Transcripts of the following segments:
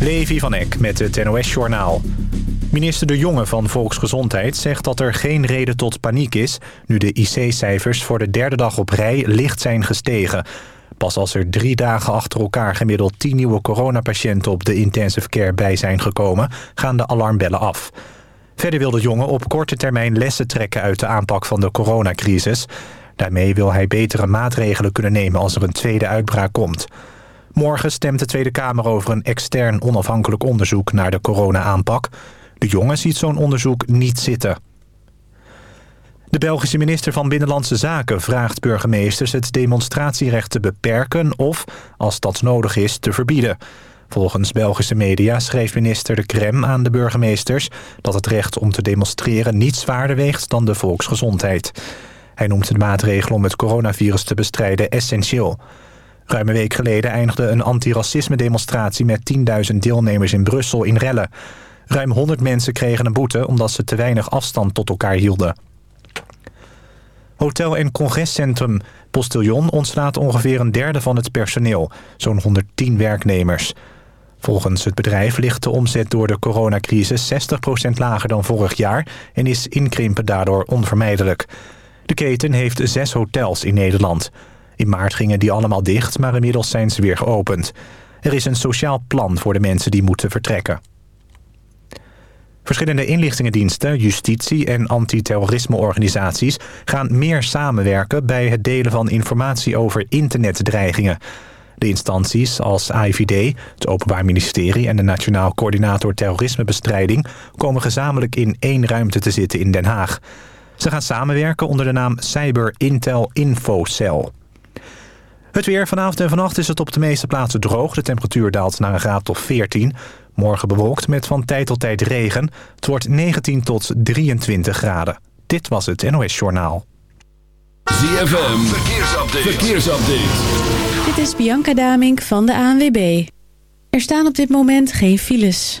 Levi van Eck met het NOS-journaal. Minister De Jonge van Volksgezondheid zegt dat er geen reden tot paniek is... nu de IC-cijfers voor de derde dag op rij licht zijn gestegen. Pas als er drie dagen achter elkaar gemiddeld 10 nieuwe coronapatiënten... op de intensive care bij zijn gekomen, gaan de alarmbellen af. Verder wil De Jonge op korte termijn lessen trekken uit de aanpak van de coronacrisis. Daarmee wil hij betere maatregelen kunnen nemen als er een tweede uitbraak komt... Morgen stemt de Tweede Kamer over een extern onafhankelijk onderzoek naar de corona-aanpak. De jongen ziet zo'n onderzoek niet zitten. De Belgische minister van Binnenlandse Zaken vraagt burgemeesters het demonstratierecht te beperken of, als dat nodig is, te verbieden. Volgens Belgische media schreef minister De Krem aan de burgemeesters dat het recht om te demonstreren niet zwaarder weegt dan de volksgezondheid. Hij noemt de maatregel om het coronavirus te bestrijden essentieel. Ruim een week geleden eindigde een antiracisme-demonstratie... met 10.000 deelnemers in Brussel in rellen. Ruim 100 mensen kregen een boete... omdat ze te weinig afstand tot elkaar hielden. Hotel- en congrescentrum Postillon ontslaat ongeveer een derde van het personeel. Zo'n 110 werknemers. Volgens het bedrijf ligt de omzet door de coronacrisis 60% lager dan vorig jaar... en is inkrimpen daardoor onvermijdelijk. De keten heeft zes hotels in Nederland... In maart gingen die allemaal dicht, maar inmiddels zijn ze weer geopend. Er is een sociaal plan voor de mensen die moeten vertrekken. Verschillende inlichtingendiensten, justitie en antiterrorismeorganisaties gaan meer samenwerken bij het delen van informatie over internetdreigingen. De instanties als AIVD, het Openbaar Ministerie en de Nationaal Coördinator Terrorismebestrijding komen gezamenlijk in één ruimte te zitten in Den Haag. Ze gaan samenwerken onder de naam Cyber Intel Infocell. Het weer vanavond en vannacht is het op de meeste plaatsen droog. De temperatuur daalt naar een graad of 14. Morgen bewolkt met van tijd tot tijd regen. Het wordt 19 tot 23 graden. Dit was het NOS Journaal. ZFM, verkeersupdate. verkeersupdate. Dit is Bianca Damink van de ANWB. Er staan op dit moment geen files.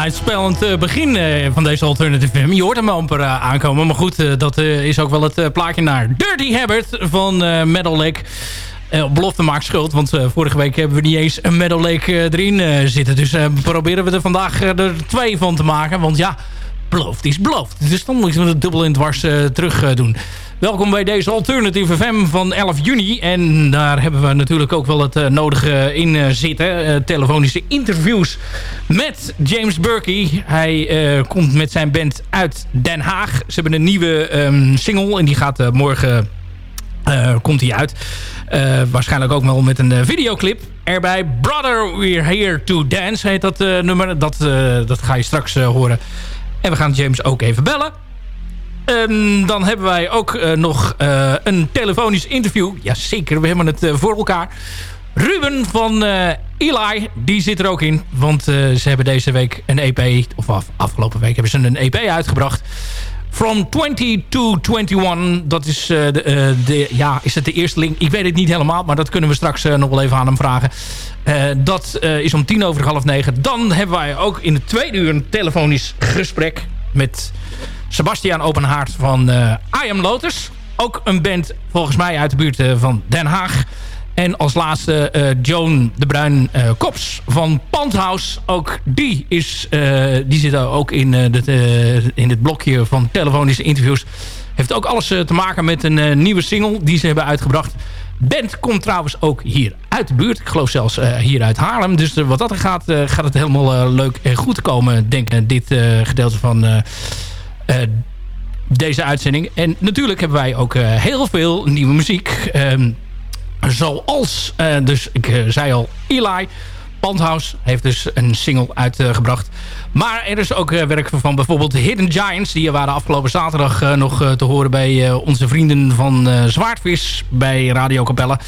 Onuitspellend uh, begin uh, van deze Alternative FM. Je hoort hem amper uh, aankomen. Maar goed, dat is ook wel het plaatje naar Dirty Habit van Metal Lake. belofte maakt schuld, want vorige week hebben we niet eens een Metal Lake erin zitten. Dus proberen we er vandaag er twee van te maken. Want ja, beloofd is beloofd. Dus dan moeten we het dubbel in dwars terug doen. Welkom bij deze Alternative FM van 11 juni. En daar hebben we natuurlijk ook wel het uh, nodige in uh, zitten. Uh, telefonische interviews met James Burkey. Hij komt met zijn band uit Den Haag. Ze hebben een nieuwe um, single en die gaat morgen komt die uit. waarschijnlijk ook wel met een videoclip erbij. Brother, we're here to dance heet dat nummer. Dat, dat ga je straks horen. En we gaan James ook even bellen. Um, dan hebben wij ook uh, nog uh, een telefonisch interview. Jazeker, we hebben het uh, voor elkaar. Ruben van Eli, die zit er ook in. Want ze hebben deze week een EP, of af, afgelopen week hebben ze een EP uitgebracht. From 20 to 21. Dat is, de, de, ja, is het de eerste link? Ik weet het niet helemaal, maar dat kunnen we straks nog wel even aan hem vragen. dat is om tien over half negen. Dan hebben wij ook in de tweede uur een telefonisch gesprek met Sebastian Openhaard van uh, I Am Lotus. Ook een band volgens mij uit de buurt uh, van Den Haag. En als laatste uh, Joan de Bruin Kops van Pandhouse. Ook die, is, die zit ook in, het, in het blokje van telefonische interviews. Heeft ook alles te maken met een nieuwe single die ze hebben uitgebracht. Band komt trouwens ook hier uit de buurt. Ik geloof zelfs hier uit Haarlem. Dus wat dat er gaat, gaat het helemaal leuk en goed komen. Denk dit gedeelte van deze uitzending. En natuurlijk hebben wij ook uh, heel veel nieuwe muziek. Um, zoals, uh, dus ik zei al, Eli... Pandhouse heeft dus een single uitgebracht. maar er is ook werk van bijvoorbeeld Hidden Giants. Die waren afgelopen zaterdag nog te horen bij onze vrienden van Zwaardvis bij Radio Capelle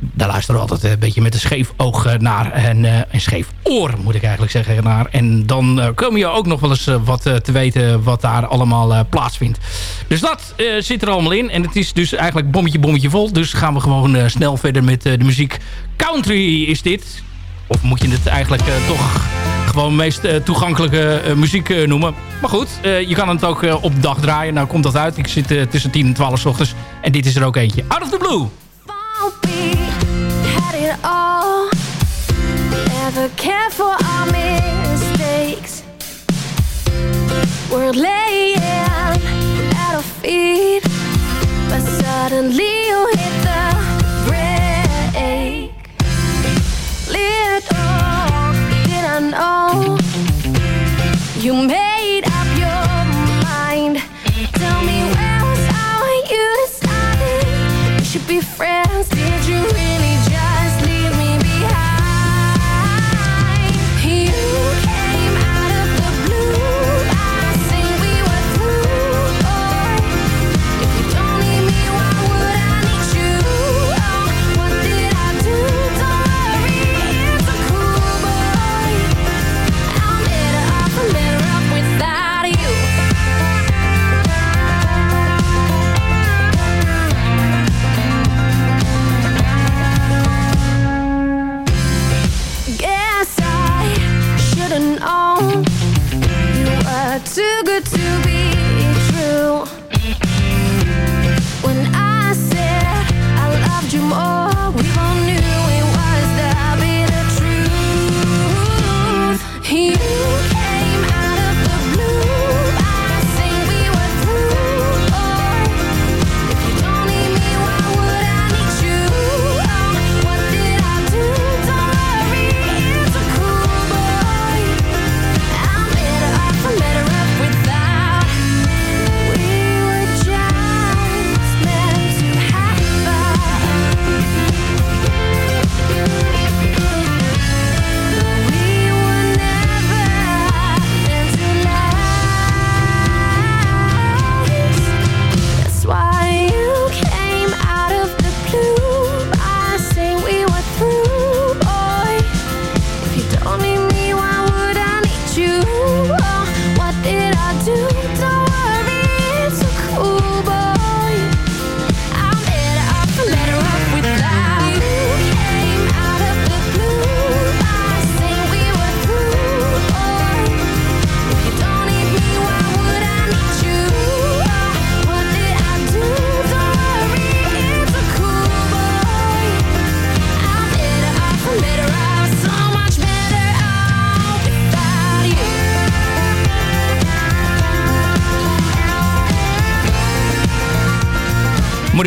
daar luisteren we altijd een beetje met een scheef oog eh, naar. En uh, een scheef oor, moet ik eigenlijk zeggen, naar. En dan kom je ook nog wel eens wat te weten wat daar allemaal plaatsvindt. Dus dat zit er allemaal in. En het is dus eigenlijk bommetje, bommetje vol. Dus gaan we gewoon snel verder met de muziek. Country is dit. Of moet je het eigenlijk toch gewoon meest toegankelijke muziek noemen. Maar goed, je kan het ook op dag draaien. Nou komt dat uit. Ik zit tussen 10 en 12 ochtends. En dit is er ook eentje. Out of the Blue. It all. Never care for our mistakes. We're laying at our feet, but suddenly you hit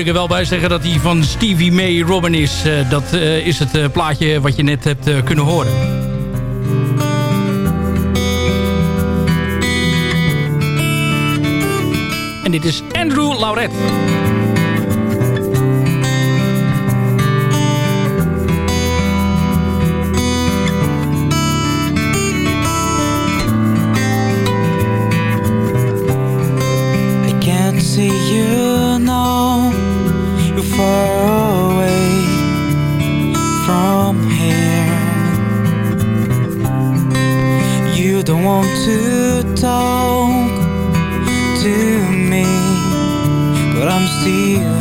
ik er wel bij zeggen dat hij van Stevie May Robin is. Eh, dat eh, is het eh, plaatje wat je net hebt kunnen horen. En dit is Andrew Lauret. want to talk to me, but I'm still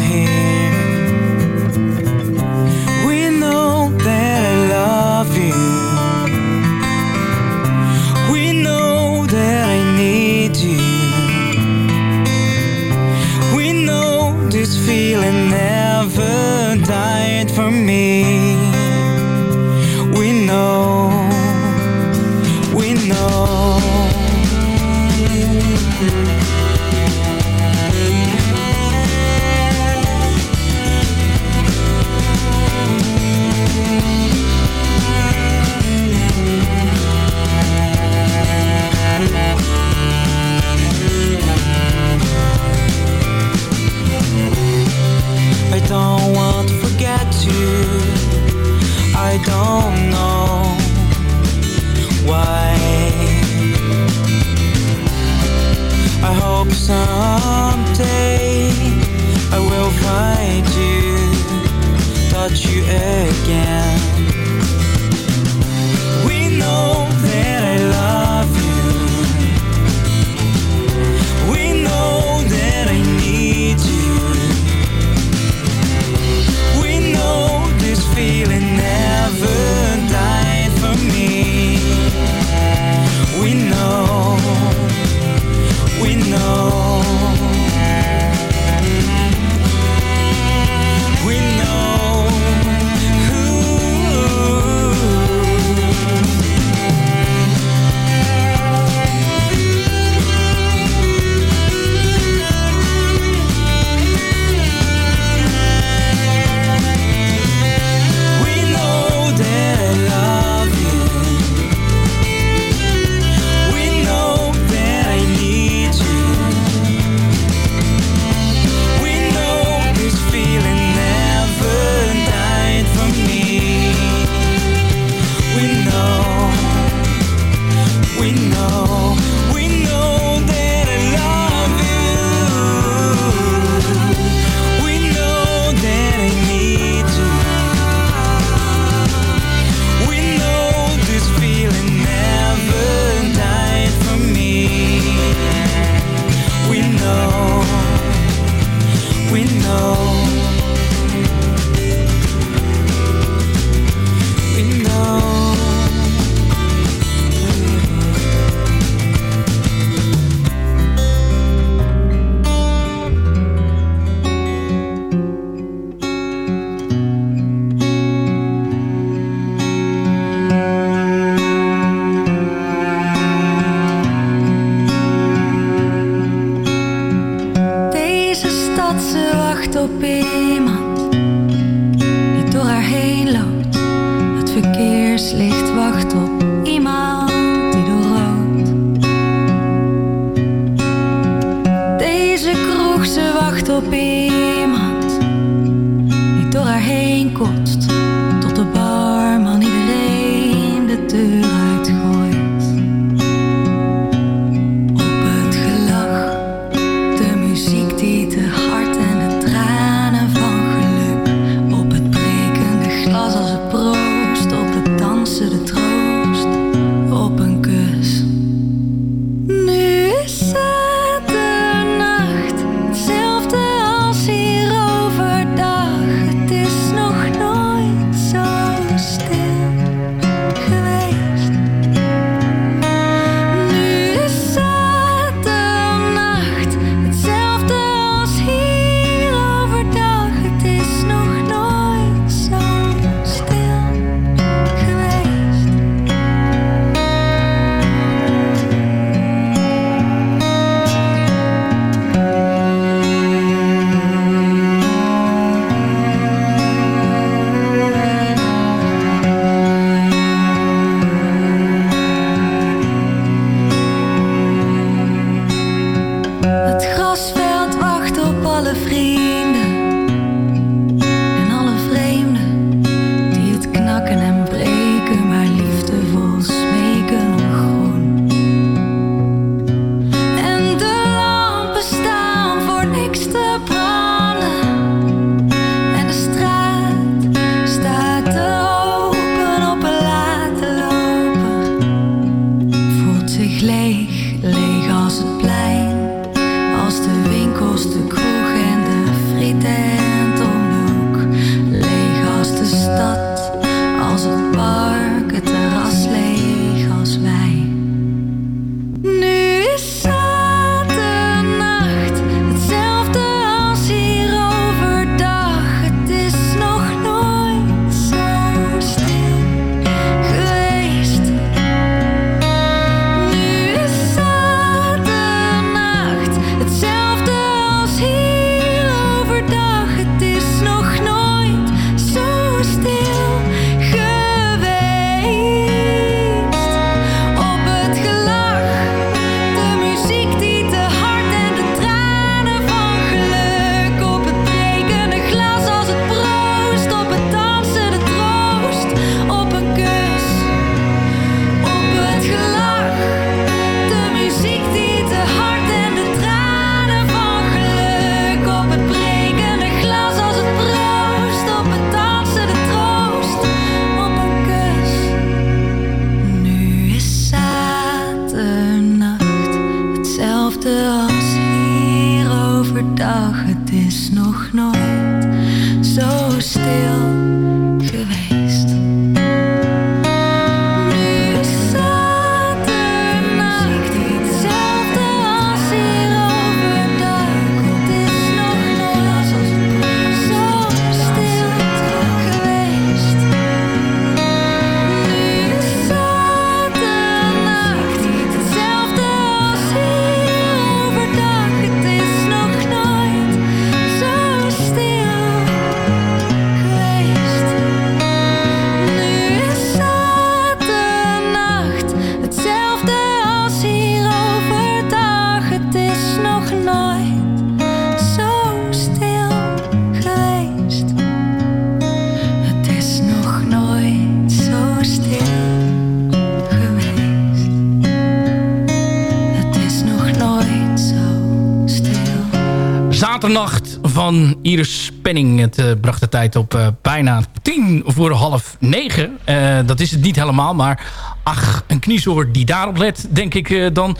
Iris Penning. Het eh, bracht de tijd op eh, bijna tien voor half negen. Eh, dat is het niet helemaal, maar ach, een kniezoor die daarop let, denk ik dan.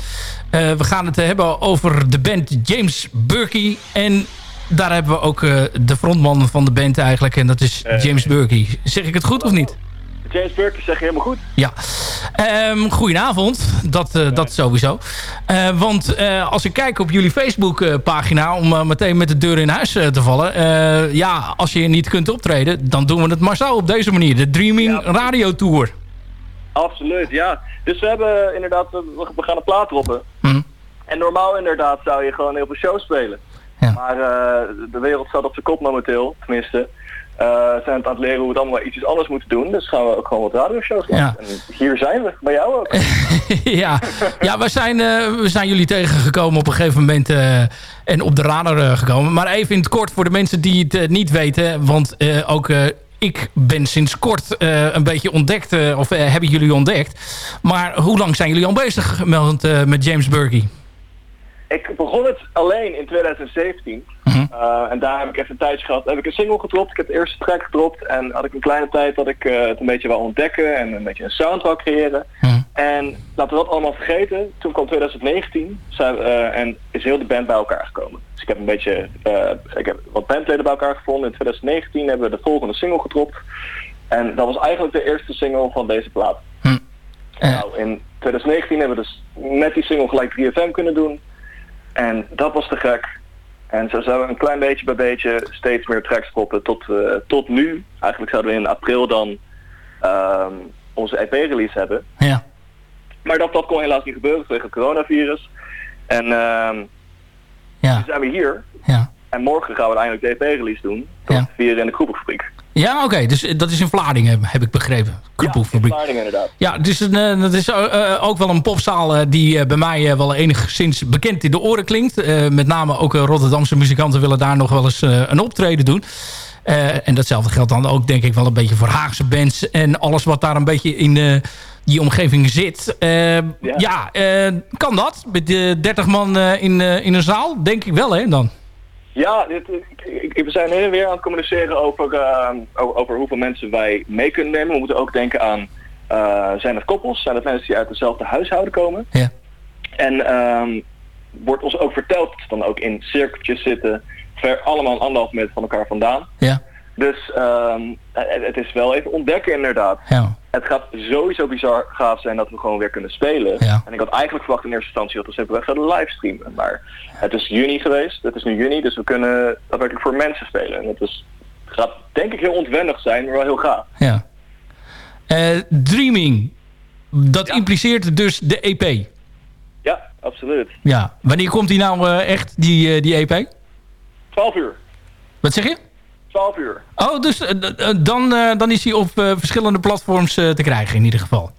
We gaan het hebben over de band James Burkey. En daar hebben we ook de frontman van de band eigenlijk. En dat is James Burkey. Zeg ik het goed of niet? James Burke zeg je helemaal goed. Ja. Ehm goedenavond, dat, eh, dat sowieso. Eh, want eh, als ik kijk op jullie Facebookpagina... om meteen met de deur in huis te vallen... ja, als je niet kunt optreden... dan doen we het maar zo op deze manier. De Dreaming Radio Tour. Absoluut, ja. Dus we hebben inderdaad, we gaan een plaat droppen. Mhm. En normaal inderdaad zou je gewoon heel veel shows spelen. Maar eh, de wereld staat op zijn kop momenteel, tenminste. Eh, zijn het aan het leren hoe we het allemaal iets anders moeten doen. Dus gaan we ook gewoon wat radioshows doen. Ja. En hier zijn we, bij jou ook. ja, ja we, zijn, eh, we zijn jullie tegengekomen op een gegeven moment... eh, en op de radar gekomen. Maar even in het kort voor de mensen die het niet weten... want ook... ik ben sinds kort een beetje ontdekt, of eh, hebben jullie ontdekt. Maar hoe lang zijn jullie al bezig met, met James Burkey? Ik begon het alleen in 2017. Mhm. Eh, en daar heb ik even een tijdje gehad. Heb ik een single gedropt. Ik heb de eerste track gedropt. En had ik een kleine tijd dat ik eh, het een beetje wou ontdekken. En een beetje een sound wou creëren. En laten we dat allemaal vergeten. Toen kwam 2019. Zijn, eh, en is heel de band bij elkaar gekomen. Dus ik heb een beetje... ik heb wat bandleden bij elkaar gevonden. In 2019 hebben we de volgende single gedropt. En dat was eigenlijk de eerste single van deze plaat. Nou, in 2019 hebben we dus met die single gelijk 3FM kunnen doen. En dat was te gek. En zo zijn we een klein beetje bij beetje steeds meer tracks droppen tot, eh, tot nu. Eigenlijk zouden we in april dan ehm, onze EP-release hebben. Ja. Maar dat, dat kon helaas niet gebeuren vanwege het coronavirus. En ehm Ja. nu zijn we hier. Ja. En morgen gaan we eindelijk de EP-release doen. Tot vier in de Kroepenfabriek. Ja, oké. Dus eh, dat is in Vlaardingen, heb ik begrepen. Kroepelfabriek. Vlaardingen inderdaad. Ja, dus eh, dat is eh, ook wel een popzaal die bij mij wel enigszins bekend in de oren klinkt. Met name ook Rotterdamse muzikanten willen daar nog wel eens een optreden doen. En datzelfde geldt dan ook denk ik wel een beetje voor Haagse bands. En alles wat daar een beetje in die omgeving zit. Ja, kan dat? Met de 30 man in, in een zaal? Denk ik wel, hè, dan? Ja, dit, we zijn heen en weer aan het communiceren over, eh, over, hoeveel mensen wij mee kunnen nemen. We moeten ook denken aan, eh, zijn het koppels? Zijn het mensen die uit hetzelfde huishouden komen? Ja. En ehm, wordt ons ook verteld dat ze dan ook in cirkeltjes zitten, ver allemaal anderhalf meter van elkaar vandaan. Ja. Dus ehm, het, het is wel even ontdekken inderdaad. Ja. Het gaat sowieso bizar gaaf zijn dat we gewoon weer kunnen spelen. Ja. En ik had eigenlijk verwacht in eerste instantie dat we simpelweg zouden livestreamen. Maar het is juni geweest, het is nu juni, dus we kunnen daadwerkelijk voor mensen spelen. En het is, gaat denk ik heel ontwendig zijn, maar wel heel gaaf. Ja. Eh, dreaming. Dat impliceert dus de EP. Ja, absoluut. Ja. Wanneer komt die nou eh, echt, die, eh, die EP? 12 uur. Wat zeg je? 12 uur. Oh, dus eh, eh, dan, eh, dan is hij op verschillende platforms te krijgen in ieder geval.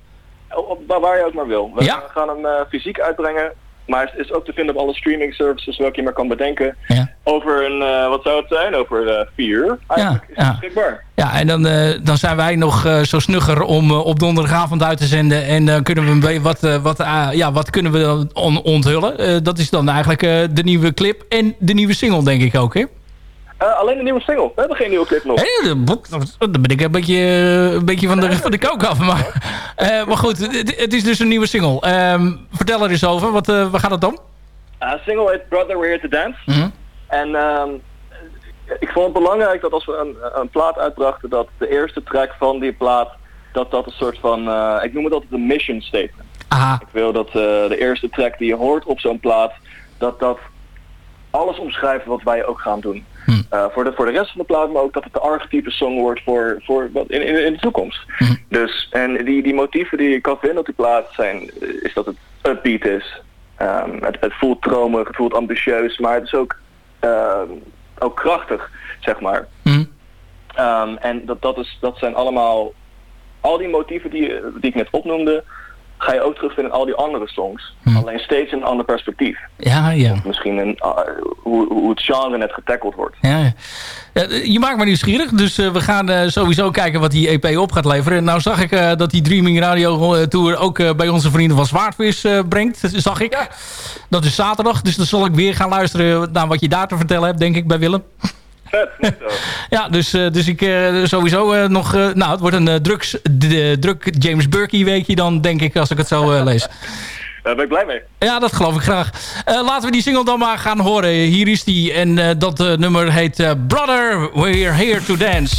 Op, op- waar- je ook maar wil. We Ja. gaan hem fysiek uitbrengen. Maar het is ook te vinden op alle streaming services welke je maar kan bedenken. Over een, wat zou het zijn? Over eh, vier uur eigenlijk is het ja. beschikbaar. Ja, en dan, dan zijn wij nog zo snugger om op donderdagavond uit te zenden. En dan kunnen we wat, wat, ja, wat kunnen we dan on- onthullen. Dat is dan eigenlijk de nieuwe clip en de nieuwe single, denk ik ook, hè? Eh, alleen de nieuwe single. We hebben geen nieuwe clip nog. Boek, dan ben ik een beetje, eh, een beetje van, de, van de kook af. Maar, eh, maar goed, het, het is dus een nieuwe single. Ehm, vertel er eens over, wat, eh, waar gaat het om? Uh, single heet Brother We're Here to Dance. Mhm. En ehm, ik vond het belangrijk dat als we een, een plaat uitbrachten, dat de eerste track van die plaat, dat dat een soort van, ik noem het altijd een mission statement. Aha. Ik wil dat de eerste track die je hoort op zo'n plaat, dat dat alles omschrijft wat wij ook gaan doen. Eh, voor, de, voor de rest van de plaat, maar ook dat het de archetype song wordt voor, voor wat in, in, in de toekomst. Dus, en die, die motieven die je kan vinden op die plaat zijn, eh, is dat het upbeat is. Ehm, het, het voelt dromerig, het voelt ambitieus, maar het is ook, ehm, ook krachtig, zeg maar. Ehm, en dat, dat, is, dat zijn allemaal, al die motieven die, die ik net opnoemde, ga je ook terugvinden in al die andere songs. Alleen steeds in een ander perspectief. Ja, ja. Of misschien een, uh, hoe, hoe het genre net getackled wordt. Ja, ja. Ja, je maakt me nieuwsgierig, dus eh, we gaan eh, sowieso kijken wat die EP op gaat leveren. Nou zag ik eh, dat die Dreaming Radio eh, Tour ook eh, bij onze vrienden van Zwaardvis eh, brengt, zag ik. Dat is zaterdag, dus dan zal ik weer gaan luisteren naar wat je daar te vertellen hebt, denk ik, bij Willem. Vet. Ja, dus, eh, dus ik eh, sowieso eh, nog... nou, het wordt een drugs, de, druk James Burkey weekje dan, denk ik, als ik het zo lees. Daar ben ik blij mee. Ja, dat geloof ik graag. Laten we die single dan maar gaan horen. Hier is die. En dat nummer heet Brother, We're Here to Dance.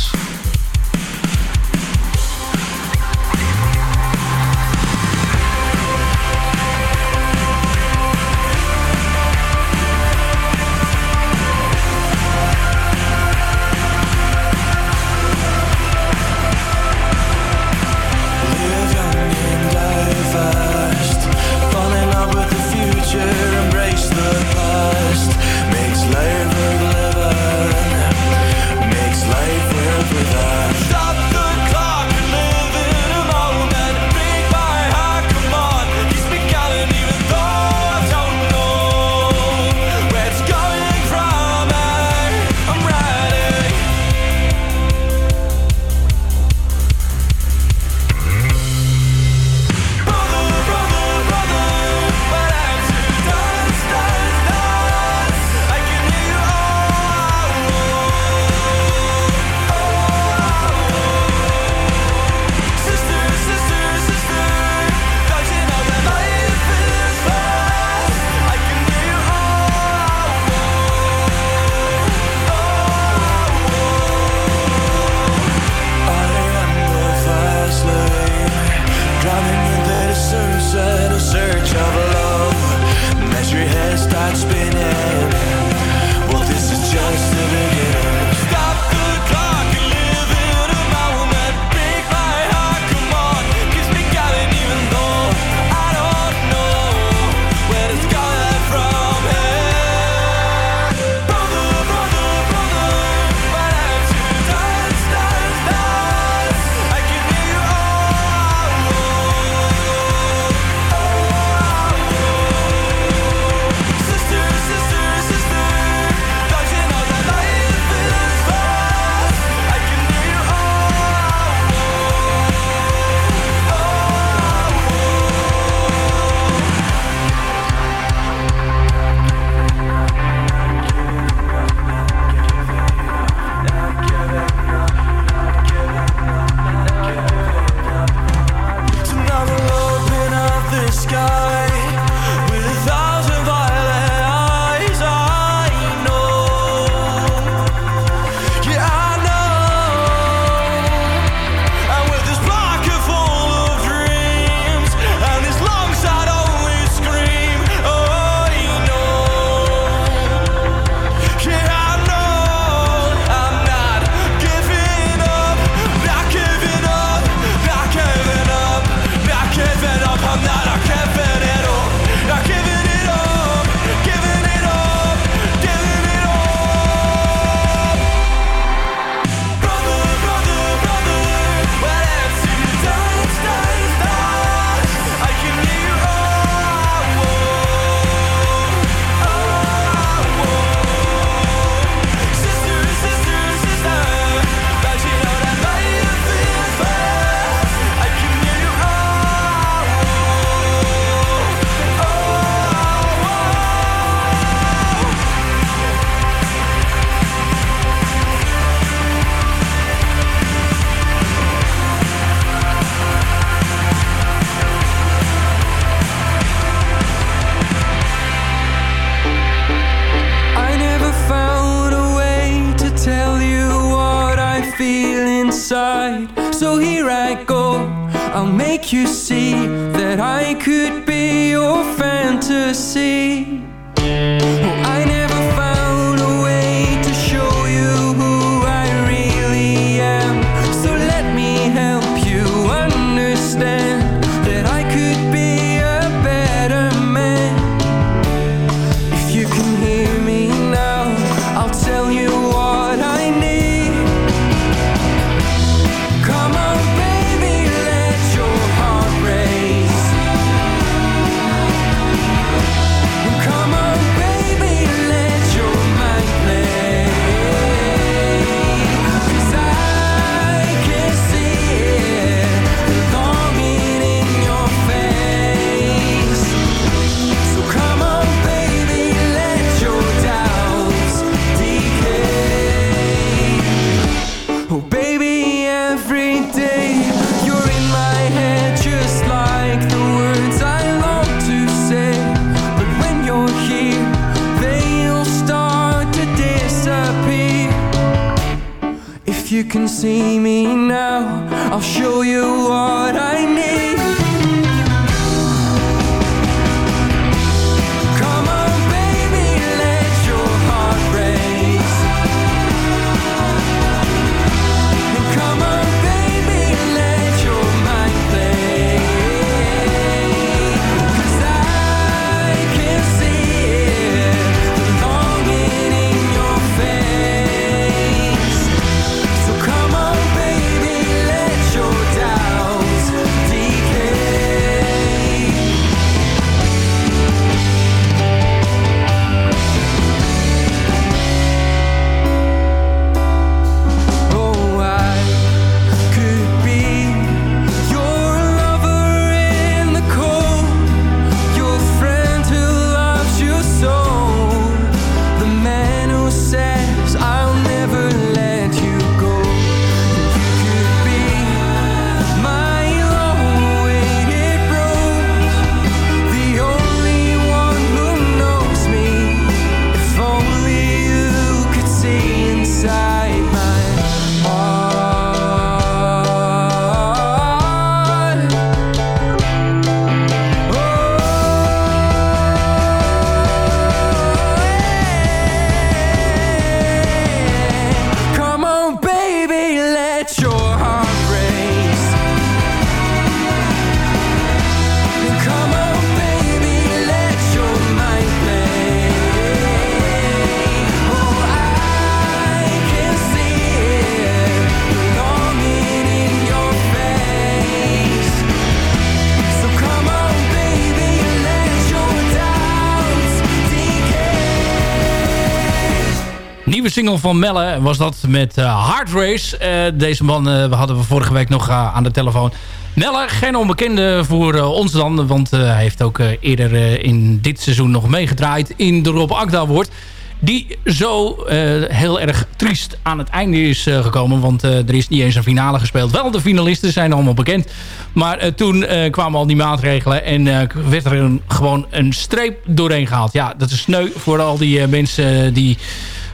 Single van Melle was dat met eh, Hard Race. Eh, deze man eh, we hadden we vorige week nog eh, aan de telefoon. Melle, geen onbekende voor eh, ons dan. Want eh, hij heeft ook eh, eerder eh, in dit seizoen nog meegedraaid in de Rob Akda Award. Die zo eh, heel erg triest aan het einde is eh, gekomen. Want eh, er is niet eens een finale gespeeld. Wel, de finalisten zijn allemaal bekend. Maar eh, toen eh, kwamen al die maatregelen. En eh, werd er gewoon een streep doorheen gehaald. Ja, dat is sneu voor al die eh, mensen eh, die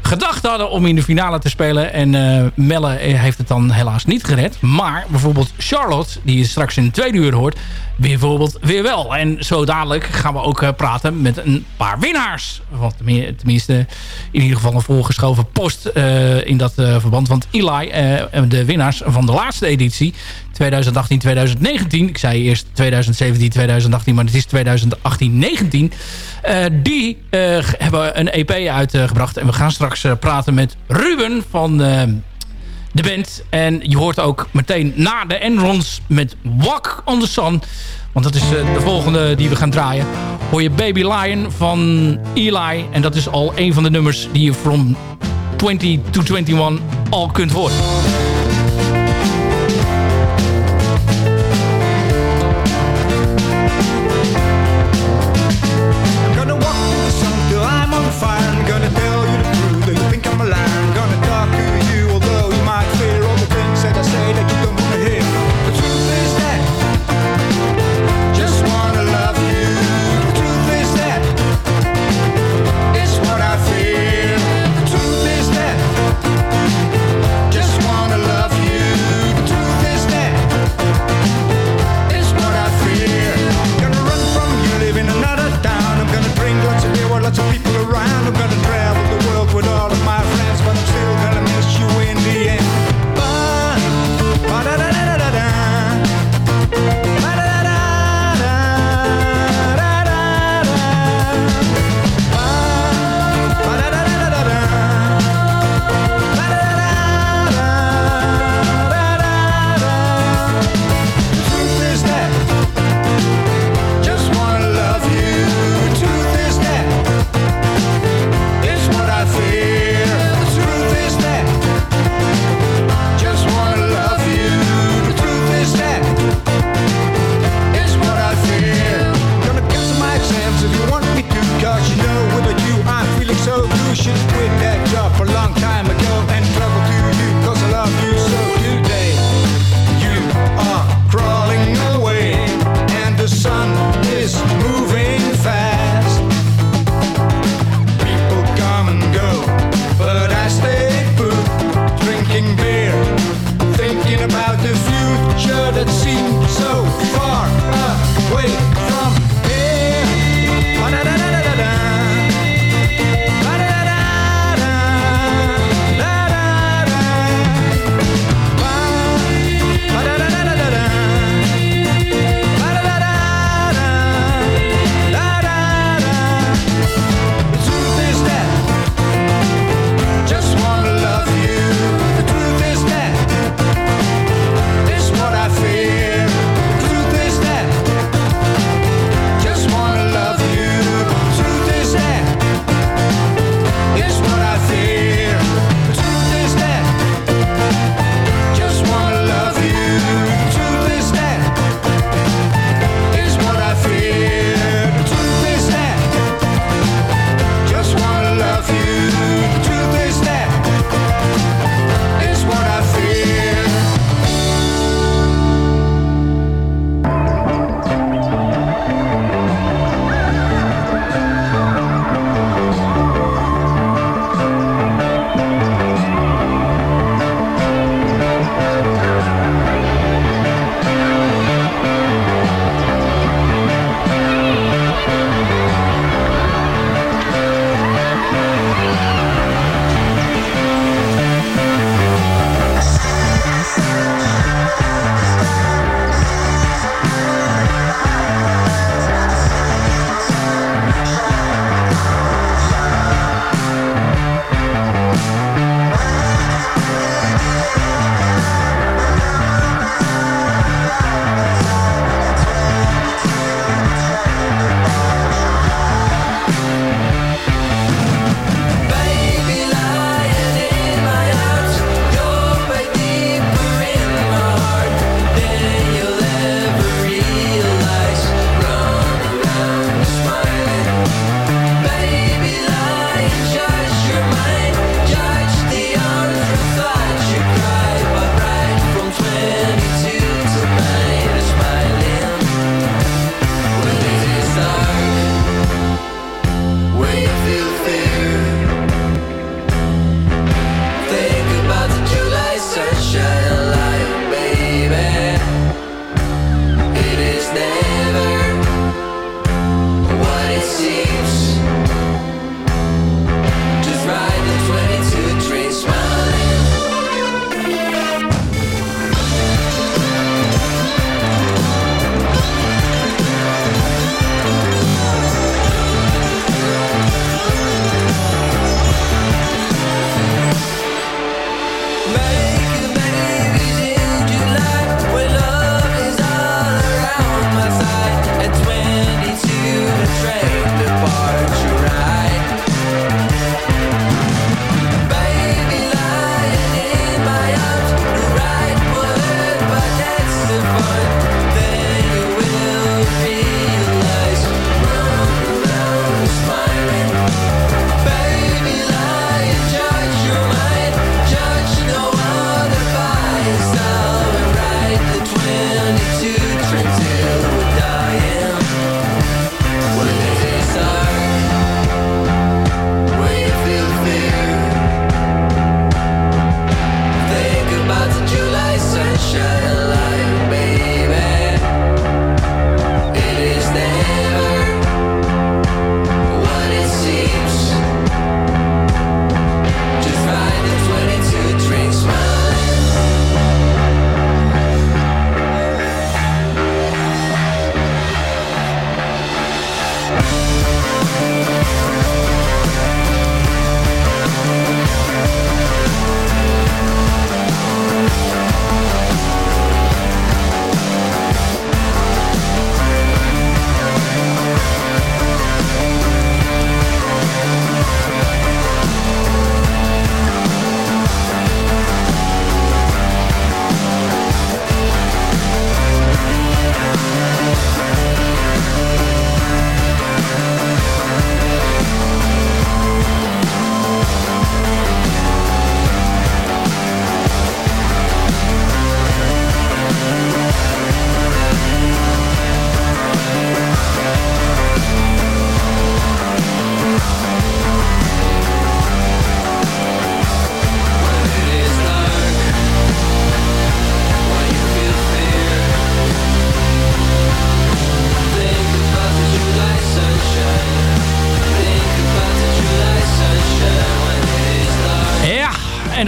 gedacht hadden om in de finale te spelen. En eh, Melle eh, heeft het dan helaas niet gered. Maar bijvoorbeeld Charlotte, die je straks in de tweede uur hoort... bijvoorbeeld weer wel. En zo dadelijk gaan we ook eh, praten met een paar winnaars. Want tenmi- tenminste, in ieder geval een voorgeschoven post in dat verband. Want Eli, de winnaars van de laatste editie... 2018, 2019. Ik zei eerst 2017, 2018, maar het is 2018, 19. Eh, die eh, hebben een EP uitgebracht. En we gaan straks eh, praten met Ruben van de band. En je hoort ook meteen na de Enrons met Walk on the Sun. Want dat is de volgende die we gaan draaien. Hoor je Baby Lion van Eli. En dat is al een van de nummers die je from 20 to 21 al kunt horen. Fire. I'm gonna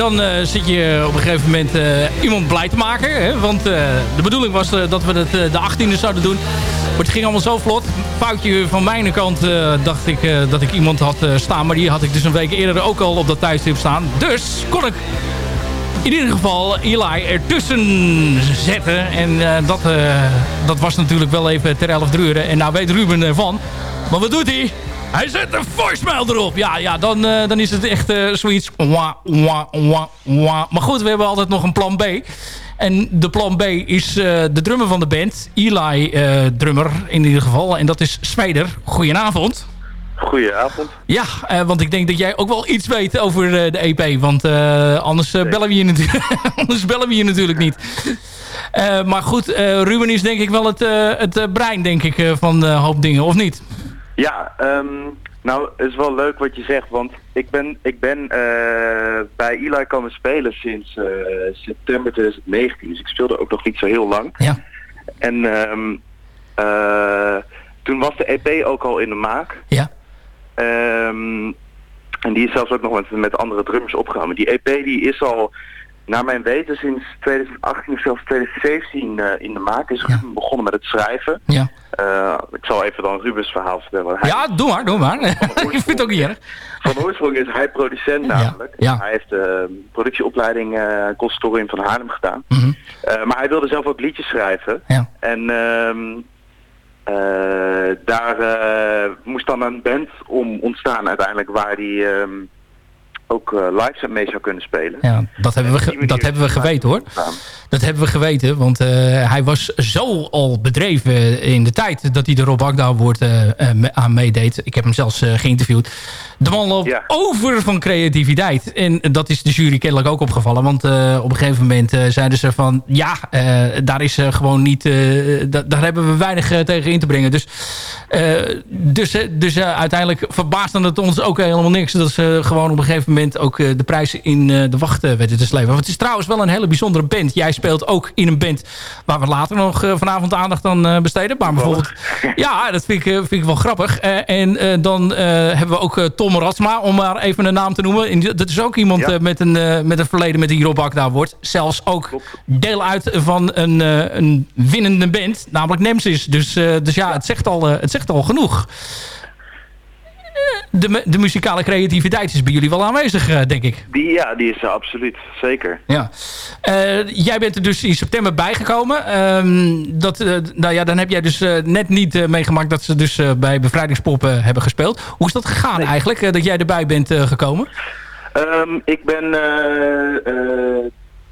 dan eh, zit je op een gegeven moment eh, iemand blij te maken. Hè? Want eh, de bedoeling was dat we het de 18e zouden doen. Maar het ging allemaal zo vlot. Foutje van mijn kant dacht ik dat ik iemand had staan. Maar die had ik dus een week eerder ook al op dat tijdstip staan. Dus kon ik in ieder geval Eli ertussen zetten. En dat, dat was natuurlijk wel even ter 11 uur. En nou weet Ruben ervan. Maar wat doet hij? Hij zet een voicemail erop. Ja, ja dan, eh, dan is het echt eh, zoiets. Wah, wah, wah, wah. Maar goed, we hebben altijd nog een plan B. En de plan B is eh, de drummer van de band. Eli drummer in ieder geval. En dat is Smeder. Goedenavond. Goedenavond. Ja, want ik denk dat jij ook wel iets weet over de EP. Want anders, bellen we je natuurlijk, anders bellen we je natuurlijk niet. Maar goed, Ruben is denk ik wel het, het brein denk ik, van een hoop dingen, of niet? Ja, ehm, nou, het is wel leuk wat je zegt, want ik ben, ik ben eh, bij Eli komen spelen sinds eh, september 2019, dus ik speelde ook nog niet zo heel lang. Ja. En ehm, eh, toen was de EP ook al in de maak. Ja. Ehm, en die is zelfs ook nog met, met andere drummers opgenomen. Die EP die is al, naar mijn weten, sinds 2018 of zelfs 2017 eh, in de maak. Is begonnen met het schrijven. Ja. Eh, ik zal even dan Rubens verhaal vertellen. Hij- Ja, doe maar, doe maar. ik vind het ook niet erg. Van oorsprong is hij producent namelijk. ja. Hij heeft de productieopleiding uh, Conservatorium van Haarlem gedaan. Mhm. Eh, maar hij wilde zelf ook liedjes schrijven. Ja. En ehm, eh, daar eh, moest dan een band om ontstaan uiteindelijk waar hij ehm, ook eh, live mee zou kunnen spelen. Ja, dat hebben we, dat hebben we geweten hoor. Dat hebben we geweten, want eh, hij was zo al bedreven in de tijd dat hij de Rob Agda Award eh, aan meedeed. Ik heb hem zelfs geïnterviewd. De man loopt over van creativiteit. En dat is de jury kennelijk ook opgevallen. Want op een gegeven moment zeiden ze van... ja, daar is gewoon niet... da- daar hebben we weinig tegen in te brengen. Dus, dus, dus uiteindelijk verbaasde het ons ook helemaal niks... dat ze gewoon op een gegeven moment ook eh, de prijzen in eh, de wacht werden te slepen. Want het is trouwens wel een hele bijzondere band. Jij speelt ook in een band waar we later nog eh, vanavond aandacht aan besteden. Maar bijvoorbeeld... Ja, dat vind ik, vind ik wel grappig. En dan hebben we ook Tom Ratsma, om maar even een naam te noemen. En dat is ook iemand met, een, met een verleden met die Rob Akda wordt. Zelfs ook deel uit van een, een winnende band, namelijk Nemesis. Dus, dus ja, het zegt al, het zegt al genoeg. De, de muzikale creativiteit is bij jullie wel aanwezig, eh, denk ik. Die, ja, die is er absoluut. Zeker. Ja. Eh, jij bent er dus in september bijgekomen. Ehm, dat, eh, nou ja, dan heb jij dus net niet meegemaakt dat ze dus bij Bevrijdingspoppen hebben gespeeld. Hoe is dat gegaan eigenlijk, dat jij erbij bent gekomen? Ehm, ik ben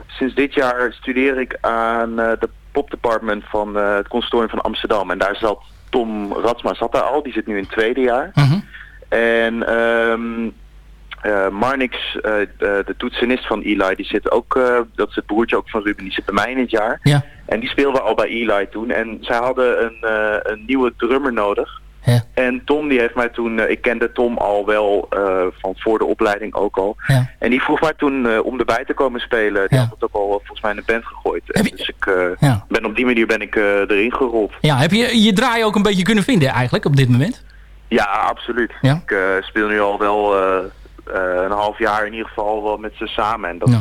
sinds dit jaar studeer ik aan de popdepartment van het conservatorium van Amsterdam. En daar zat Tom Ratsma zat daar al, die zit nu in het tweede jaar. En ehm eh, Marnix, eh, de, de toetsenist van Eli, die zit ook, eh, dat is het broertje ook van Ruben, die zit bij mij in het jaar. Ja. En die speelde al bij Eli toen. En zij hadden een, eh, een nieuwe drummer nodig. Ja. En Tom die heeft mij toen, eh, ik kende Tom al wel eh, van voor de opleiding ook al. Ja. En die vroeg mij toen eh, om erbij te komen spelen. Die had het ook al eh, volgens mij in de band gegooid. En dus ik eh, Ja. ben op die manier ben ik eh, erin gerold. Ja, heb je je draai ook een beetje kunnen vinden eigenlijk op dit moment? Ja, absoluut. Ja? Ik eh, speel nu al wel eh, eh, een half jaar in ieder geval wel met ze samen. En dat, Ja.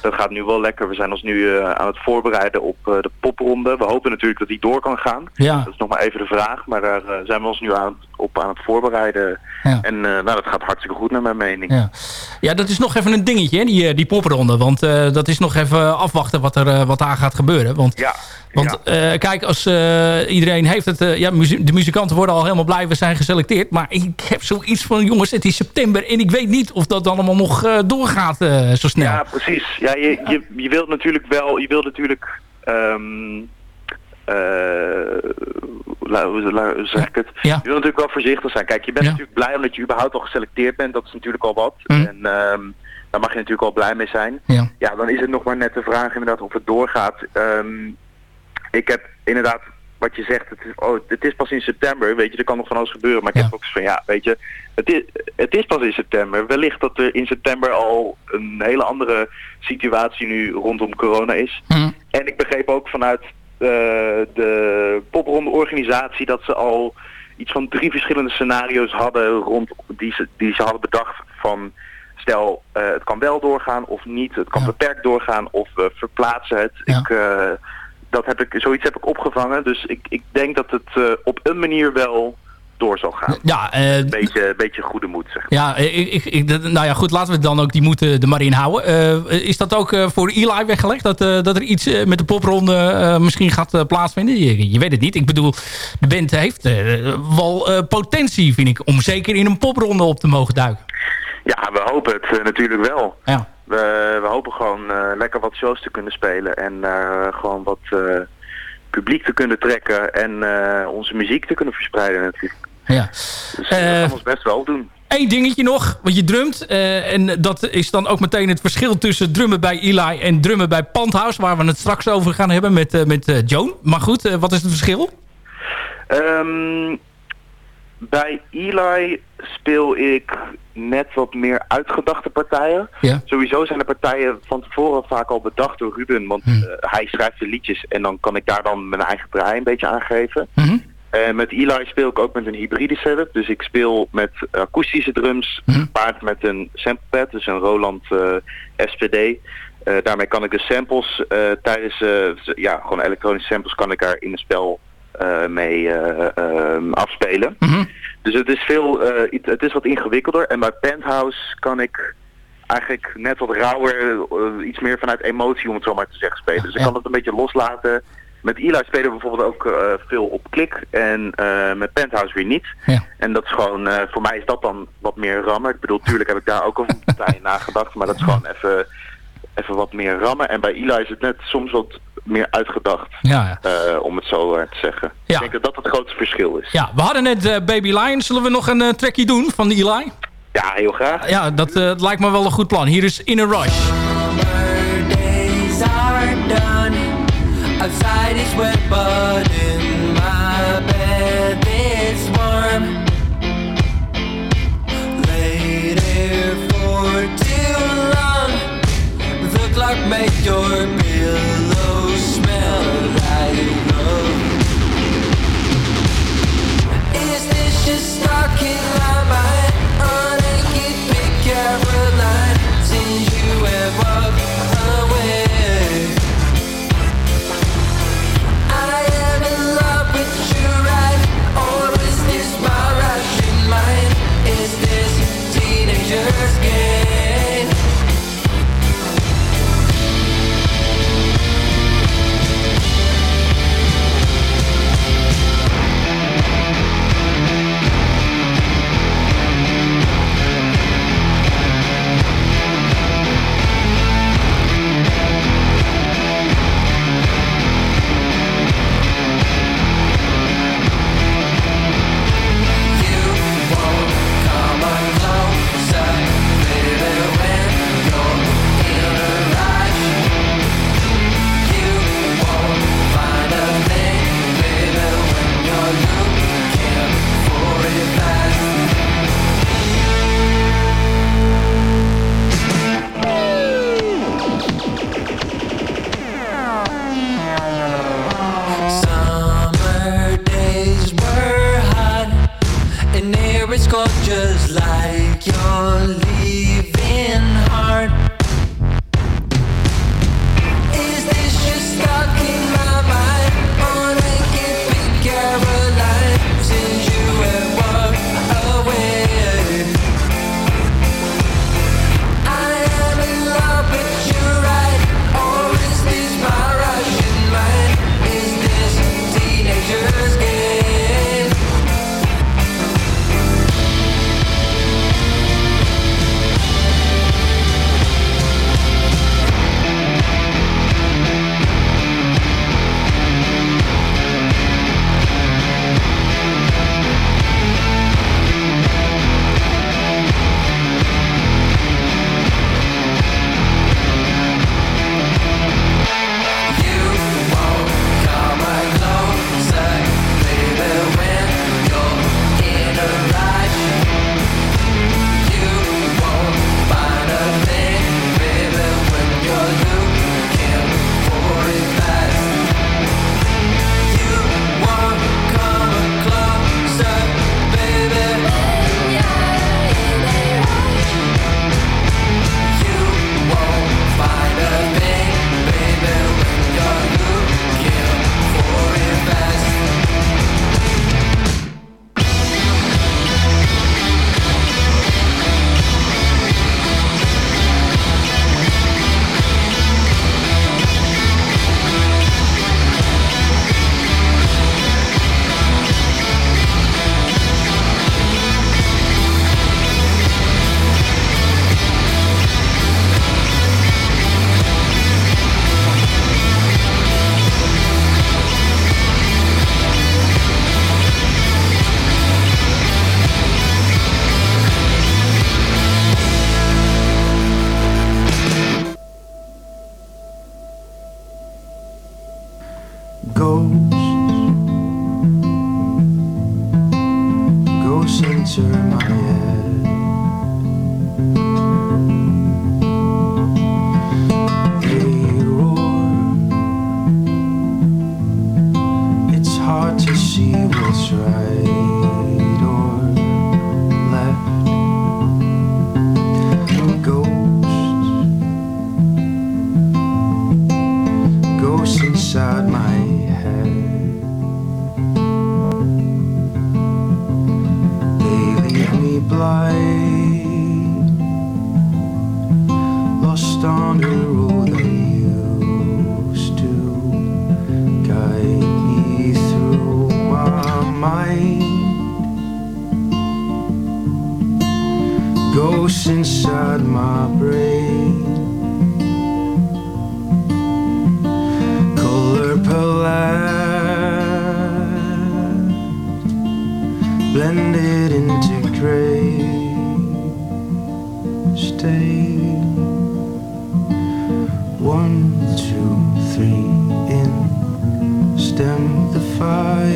dat gaat nu wel lekker. We zijn ons nu aan het voorbereiden op de popronde. We hopen natuurlijk dat die door kan gaan. Ja. Dat is nog maar even de vraag. Maar daar zijn we ons nu aan, op aan het voorbereiden. En nou, dat gaat hartstikke goed naar mijn mening. Ja. ja, dat is nog even een dingetje, hè, die, die popronde. Want dat is nog even afwachten wat, er, wat daar gaat gebeuren. Want, Ja. want eh, kijk, als eh, iedereen heeft het... eh, ja, muzie- de muzikanten worden al helemaal blij, we zijn geselecteerd. Maar ik heb zoiets van, jongens, het is september... en ik weet niet of dat allemaal nog doorgaat zo snel. Ja, precies. Ja, je, je, je wilt natuurlijk wel, je wilt natuurlijk, la- hoe zeg ik het? Ja. Je wilt natuurlijk wel voorzichtig zijn. Kijk, je bent Ja. natuurlijk blij omdat je überhaupt al geselecteerd bent. Dat is natuurlijk al wat. Mhm. En ehm, daar mag je natuurlijk al blij mee zijn. Ja. Ja, dan is het nog maar net de vraag inderdaad of het doorgaat. Ehm, ik heb inderdaad, wat je zegt, het is, oh, het is pas in september. Weet je, er kan nog van alles gebeuren. Maar ik heb ook van, ja, weet je, het is, het is pas in september. Wellicht dat er in september al een hele andere situatie nu rondom corona is. Mhm. En ik begreep ook vanuit eh, de popronde organisatie dat ze al iets van drie verschillende scenario's hadden rond die ze, die ze hadden bedacht van stel, eh, het kan wel doorgaan of niet. Het kan beperkt doorgaan of we verplaatsen het. Ik, eh, dat heb ik, zoiets heb ik opgevangen. Dus ik, ik denk dat het eh, op een manier wel door zal gaan. Ja, eh, een beetje, beetje goede moed, zeg maar. Ja, ik, ik, nou ja, goed, laten we dan ook die moeten er maar in houden. Eh, is dat ook eh, voor Eli weggelegd? Dat, eh, dat er iets eh, met de popronde eh, misschien gaat eh, plaatsvinden? Je, je weet het niet. Ik bedoel, de band heeft eh, wel eh, potentie, vind ik, om zeker in een popronde op te mogen duiken. Ja, we hopen het eh, natuurlijk wel. Ja. We, we hopen gewoon eh, lekker wat shows te kunnen spelen en eh, gewoon wat publiek te kunnen trekken en onze muziek te kunnen verspreiden natuurlijk. Ja. Dus dat gaan we ons best wel doen. Eén dingetje nog, want je drumt. en dat is dan ook meteen het verschil tussen drummen bij Eli en drummen bij Pandhouse. Waar we het straks over gaan hebben met, met Joan. Maar goed, wat is het verschil? Ehm, bij Eli speel ik net wat meer uitgedachte partijen. Ja. Sowieso zijn de partijen van tevoren vaak al bedacht door Ruben, want Hm. eh, hij schrijft de liedjes en dan kan ik daar dan mijn eigen draai een beetje aan geven. Mhm. Eh, met Eli speel ik ook met een hybride setup. Dus ik speel met akoestische drums, gepaard met een sample pad, dus een Roland eh, SPD. Daarmee kan ik de samples tijdens, ja, gewoon elektronische samples kan ik daar in een spel mee afspelen. Dus het is veel, eh, het is wat ingewikkelder. En bij Penthouse kan ik eigenlijk net wat rauwer, eh, iets meer vanuit emotie om het zo maar te zeggen spelen. Dus ik kan het een beetje loslaten. Met Eli spelen we bijvoorbeeld ook eh, veel op klik en met Penthouse weer niet. En dat is gewoon, voor mij is dat dan wat meer rammen. Ik bedoel, tuurlijk heb ik daar ook over een partij nagedacht, maar dat is gewoon even, even wat meer rammen. En bij Eli is het net soms wat meer uitgedacht, Ja, eh, om het zo eh, te zeggen. Ja. Ik denk dat dat het grootste verschil is. Ja, we hadden net eh, Baby Lion. Zullen we nog een trackje doen van Eli? Ja, heel graag. Ja, dat eh, lijkt me wel een goed plan. Hier is In a Rush. days are done. Outside is wet, but in my bed it's warm. For too long. The clock made your Ghosts inside my brain. Color palette blended into gray. Stay one, two, three in. Stem the fire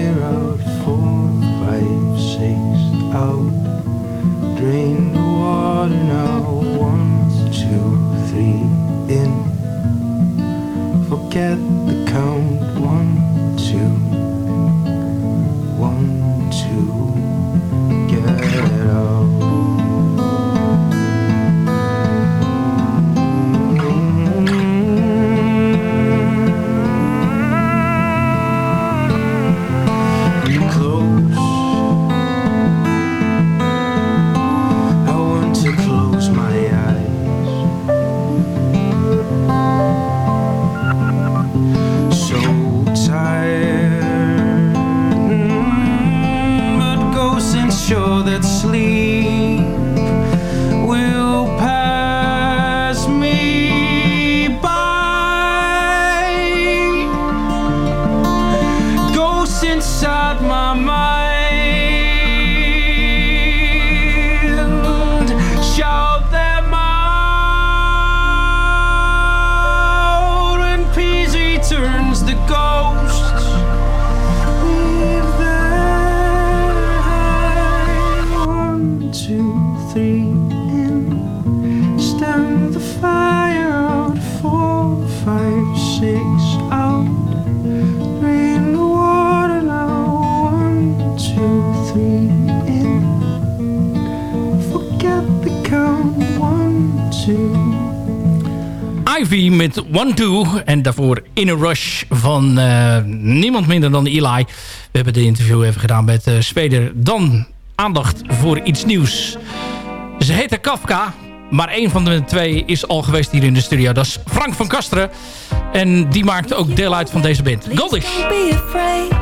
Met One Two. En daarvoor In a Rush van eh, niemand minder dan Eli. We hebben de interview even gedaan met uh, Speder. Dan aandacht voor iets nieuws. Ze heette Kafka. Maar een van de twee is al geweest hier in de studio. Dat is Frank van Kasteren. En die maakt ook deel uit van deze band. Goldish. Don't be afraid.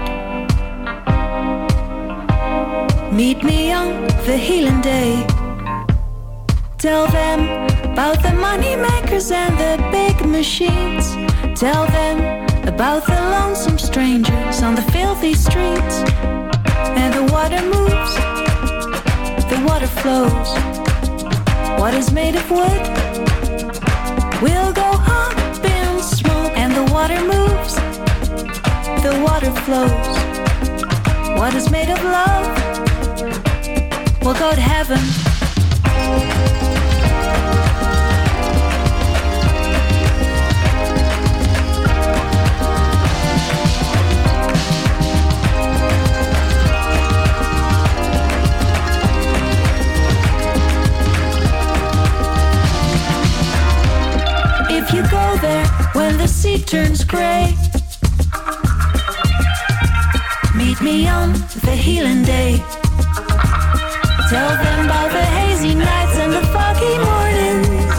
Meet me on the healing day. Tell them about the money makers and the big machines. Tell them about the lonesome strangers on the filthy streets. And the water moves, the water flows. What is made of wood We'll go up in smoke. And the water moves, the water flows. What is made of love We'll go to heaven. Turns gray, meet me on the healing day. Tell them about the hazy nights and the foggy mornings.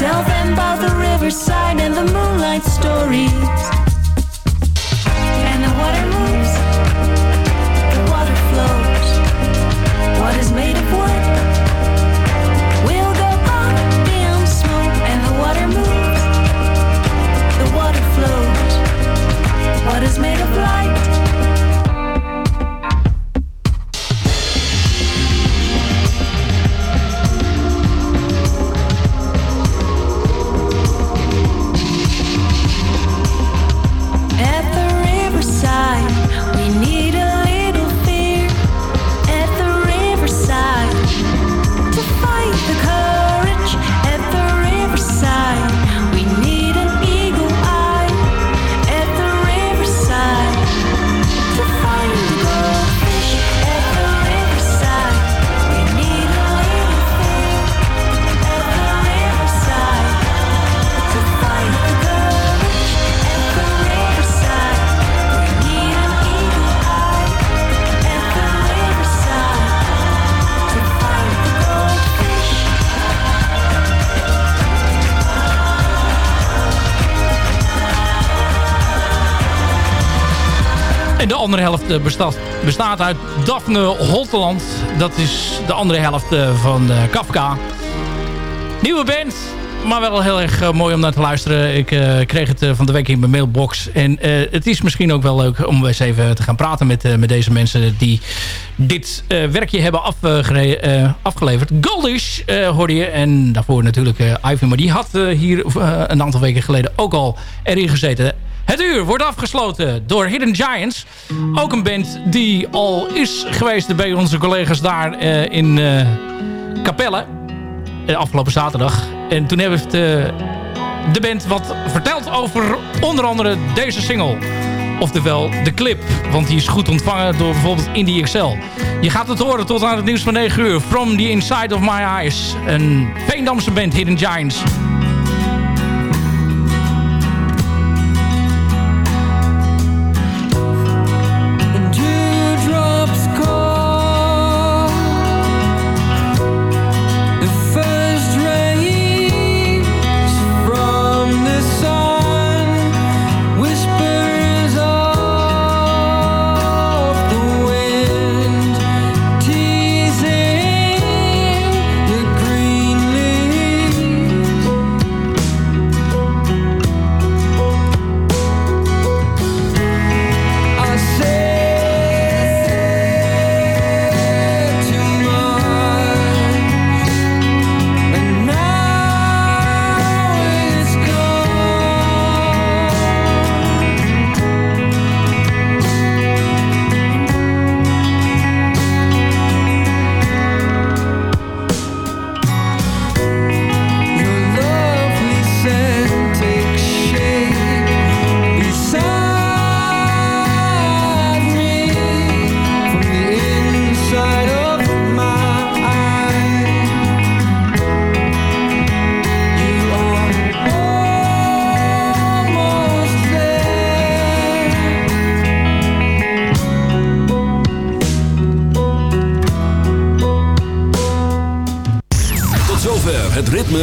Tell them about the riverside and the moonlight stories. Andere helft eh, bestaat, bestaat uit Daphne Holteland. Dat is de andere helft eh, van eh, Kafka. Nieuwe band, maar wel heel erg mooi om naar te luisteren. Ik kreeg het van de week in mijn mailbox. En het is misschien ook wel leuk om eens even te gaan praten met, met deze mensen... die dit werkje hebben afgeleverd. Goldish hoorde je. En daarvoor natuurlijk Ivy. Maar die had hier een aantal weken geleden ook al erin gezeten. Het uur wordt afgesloten door Hidden Giants. Ook een band die al is geweest bij onze collega's daar eh, in eh Capelle. eh, afgelopen zaterdag. En toen heeft de band wat verteld over onder andere deze single. Oftewel de clip. Want die is goed ontvangen door bijvoorbeeld Indie Excel. Je gaat het horen tot aan het nieuws van 9 uur. From the Inside of My Eyes. Een Veendamse band, Hidden Giants.